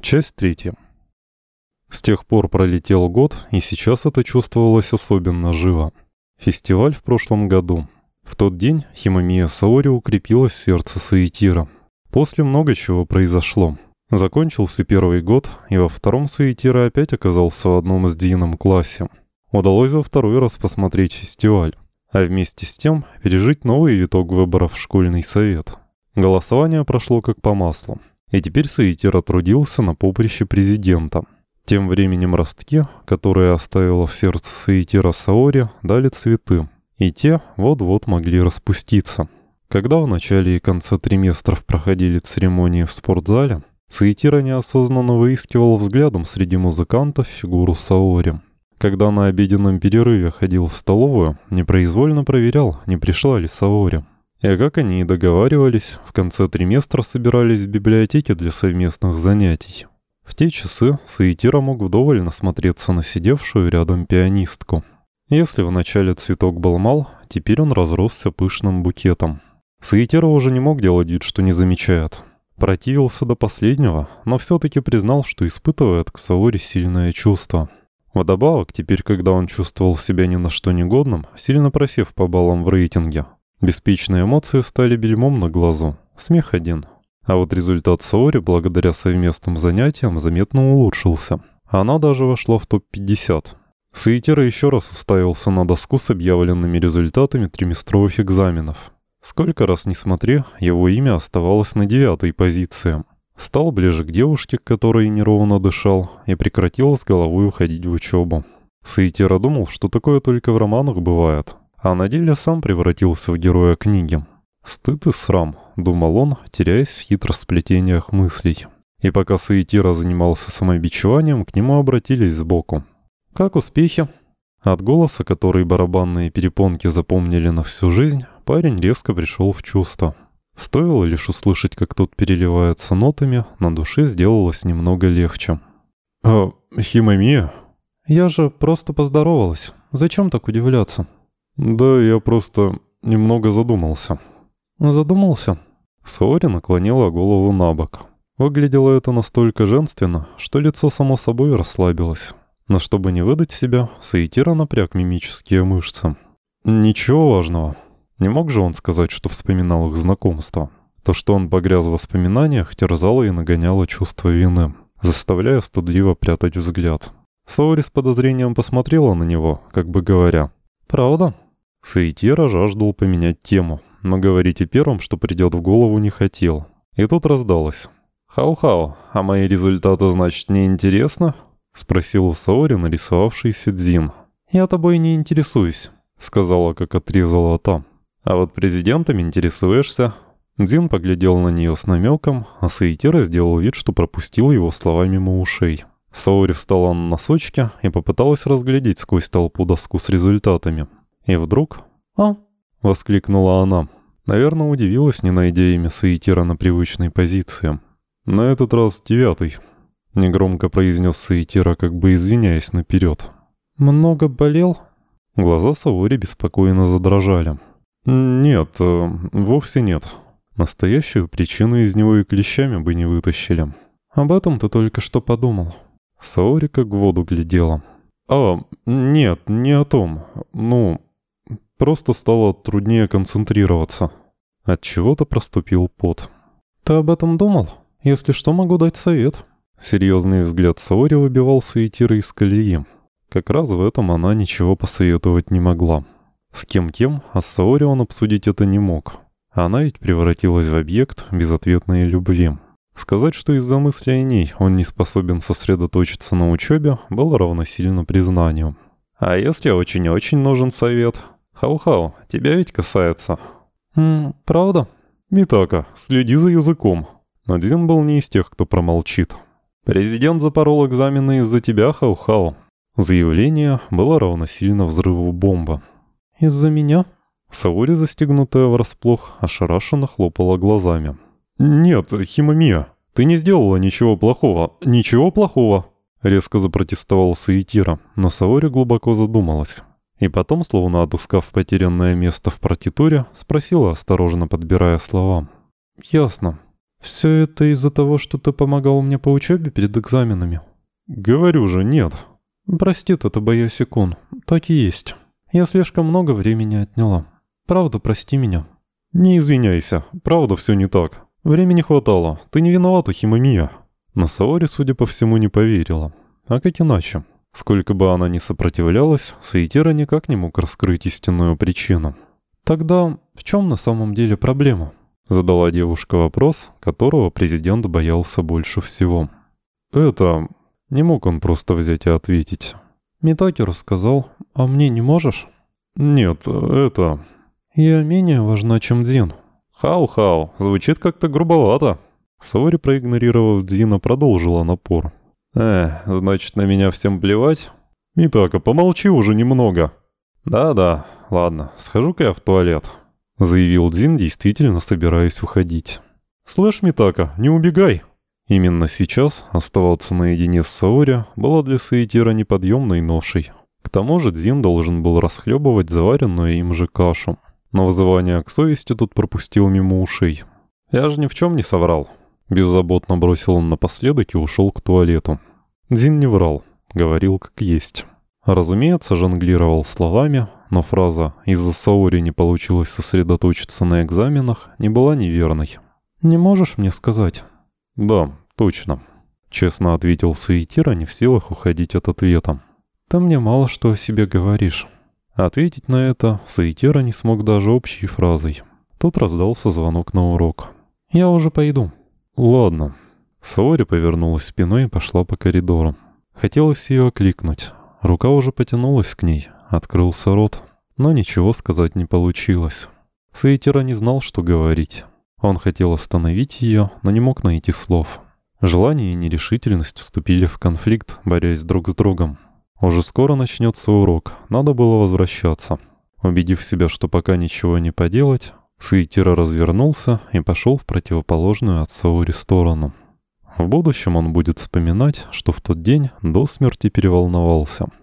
Часть третья. С тех пор пролетел год, и сейчас это чувствовалось особенно живо. Фестиваль в прошлом году. В тот день Химамия Саори укрепилась в сердце Саитира. После много чего произошло. Закончился первый год, и во втором Саитира опять оказался в одном из Дином классе. Удалось во второй раз посмотреть фестиваль, а вместе с тем пережить новый виток выборов в школьный совет. Голосование прошло как по маслу. И теперь Саитира трудился на поприще президента. Тем временем ростки, которые оставила в сердце Саитира Саори, дали цветы. И те вот-вот могли распуститься. Когда в начале и конце триместров проходили церемонии в спортзале, Саитира неосознанно выискивал взглядом среди музыкантов фигуру Саори. Когда на обеденном перерыве ходил в столовую, непроизвольно проверял, не пришла ли Саори. И как они и договаривались, в конце триместра собирались в библиотеке для совместных занятий. В те часы Саитира мог вдоволь насмотреться на сидевшую рядом пианистку. Если вначале цветок был мал, теперь он разросся пышным букетом. Саитира уже не мог делать вид, что не замечает. Противился до последнего, но все-таки признал, что испытывает к Саори сильное чувство. Вдобавок, теперь, когда он чувствовал себя ни на что негодным, сильно просев по баллам в рейтинге, Беспечные эмоции стали бельмом на глазу. Смех один. А вот результат Саори благодаря совместным занятиям заметно улучшился. Она даже вошла в топ-50. Саитера еще раз уставился на доску с объявленными результатами триместровых экзаменов. Сколько раз ни смотри, его имя оставалось на девятой позиции. Стал ближе к девушке, которой неровно дышал, и прекратил с головой уходить в учебу. Саитера думал, что такое только в романах бывает, а на деле сам превратился в героя книги. «Стыд и срам», — думал он, теряясь в хитросплетениях мыслей. И пока Саитира занимался самобичеванием, к нему обратились сбоку. «Как успехи?» От голоса, который барабанные перепонки запомнили на всю жизнь, парень резко пришел в чувство. Стоило лишь услышать, как тот переливается нотами, на душе сделалось немного легче. «А, Химамия?» «Я же просто поздоровалась. Зачем так удивляться?» «Да, я просто немного задумался». «Задумался?» Саори наклонила голову на бок. Выглядело это настолько женственно, что лицо само собой расслабилось. Но чтобы не выдать себя, Саитира напряг мимические мышцы. Ничего важного. Не мог же он сказать, что вспоминал их знакомство. То, что он погряз в воспоминаниях, терзало и нагоняло чувство вины, заставляя стыдливо прятать взгляд. Саори с подозрением посмотрела на него, как бы говоря, «Правда?» Саитера жаждал поменять тему, но говорить о первом, что придет в голову, не хотел. И тут раздалось. «Хау-хау, а мои результаты, значит, не интересно?» — спросил у Саори нарисовавшийся Дзин. «Я тобой не интересуюсь», — сказала, как отрезала та. «А вот президентом интересуешься?» Дзин поглядел на нее с намеком, а Саитера сделал вид, что пропустил его слова мимо ушей. Саори встала на носочки и попыталась разглядеть сквозь толпу доску с результатами. И вдруг «А!» — воскликнула она. Наверное, удивилась, не найдя имя Саитира на привычной позиции. «На этот раз девятый», — негромко произнес Саитира, как бы извиняясь наперед. «Много болел?» Глаза Саори беспокойно задрожали. «Нет, э, вовсе нет. Настоящую причину из него и клещами бы не вытащили. Об этом ты только что подумал». Саори как в воду глядела. «А, нет, не о том. Ну, Просто стало труднее концентрироваться. От чего-то проступил пот. «Ты об этом думал? Если что, могу дать совет». Серьезный взгляд Саори выбивался и тира из колеи. Как раз в этом она ничего посоветовать не могла. С кем-кем, а с Саори он обсудить это не мог. Она ведь превратилась в объект безответной любви. Сказать, что из-за мысли о ней он не способен сосредоточиться на учебе, было равносильно признанию. А если очень-очень нужен совет, «Хау-хау, тебя ведь касается». «М правда?» «Митака, следи за языком». Но Дзин был не из тех, кто промолчит. «Президент запорол экзамены из-за тебя, Хау-хау». Заявление было равносильно взрыву бомбы. «Из-за меня?» Саори, застегнутая врасплох, ошарашенно хлопала глазами. «Нет, Химамия, ты не сделала ничего плохого. Ничего плохого!» Резко запротестовал Саитира, но Саори глубоко задумалась. И потом, словно отыскав потерянное место в партитуре, спросила, осторожно подбирая слова. «Ясно. «Все это из-за того, что ты помогал мне по учебе перед экзаменами?» «Говорю же, нет». «Прости, это Боясикун. Так и есть. Я слишком много времени отняла. Правда, прости меня». «Не извиняйся. Правда, все не так. Времени хватало. Ты не виновата, Химамия». Но Саори, судя по всему, не поверила. А как иначе? Сколько бы она ни сопротивлялась, Саитира никак не мог раскрыть истинную причину. «Тогда в чем на самом деле проблема?» Задала девушка вопрос, которого президент боялся больше всего. «Это...» Не мог он просто взять и ответить. «Митаки рассказал, а мне не можешь?» «Нет, это...» «Я менее важна, чем Дзин». «Хау-хау, звучит как-то грубовато». Саори, проигнорировав Дзина, продолжила напор. «Э, значит, на меня всем плевать?» «Митака, помолчи уже немного». «Да-да, ладно, схожу-ка я в туалет» заявил Дзин, действительно собираясь уходить. «Слышь, Митака, не убегай!» Именно сейчас оставаться наедине с Саори было для Саитира неподъемной ношей. К тому же Дзин должен был расхлебывать заваренную им же кашу. Но вызывание к совести тут пропустил мимо ушей. «Я же ни в чем не соврал». Беззаботно бросил он напоследок и ушел к туалету. Дзин не врал, говорил как есть. Разумеется, жонглировал словами, но фраза «из-за Саори не получилось сосредоточиться на экзаменах» не была неверной. «Не можешь мне сказать?» «Да, точно», — честно ответил Саитира, не в силах уходить от ответа. «Ты мне мало что о себе говоришь». Ответить на это Саитира не смог даже общей фразой. Тут раздался звонок на урок. «Я уже пойду». «Ладно». Саори повернулась спиной и пошла по коридору. Хотелось ее окликнуть. Рука уже потянулась к ней, Открылся рот, но ничего сказать не получилось. Саитера не знал, что говорить. Он хотел остановить ее, но не мог найти слов. Желание и нерешительность вступили в конфликт, борясь друг с другом. Уже скоро начнется урок, надо было возвращаться. Убедив себя, что пока ничего не поделать, Саитира развернулся и пошел в противоположную от Саури сторону. В будущем он будет вспоминать, что в тот день до смерти переволновался –